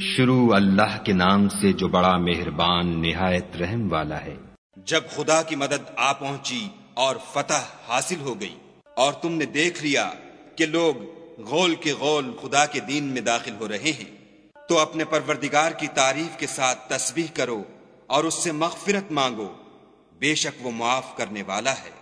شروع اللہ کے نام سے جو بڑا مہربان نہایت رحم والا ہے۔ جب خدا کی مدد آ پہنچی اور فتح حاصل ہو گئی اور تم نے دیکھ لیا کہ لوگ غول کے غول خدا کے دین میں داخل ہو رہے ہیں، تو اپنے پروردگار کی تعریف کے ساتھ تسبیح کرو اور اس سے مغفرت مانگو۔ بے شک وہ معاف کرنے والا ہے۔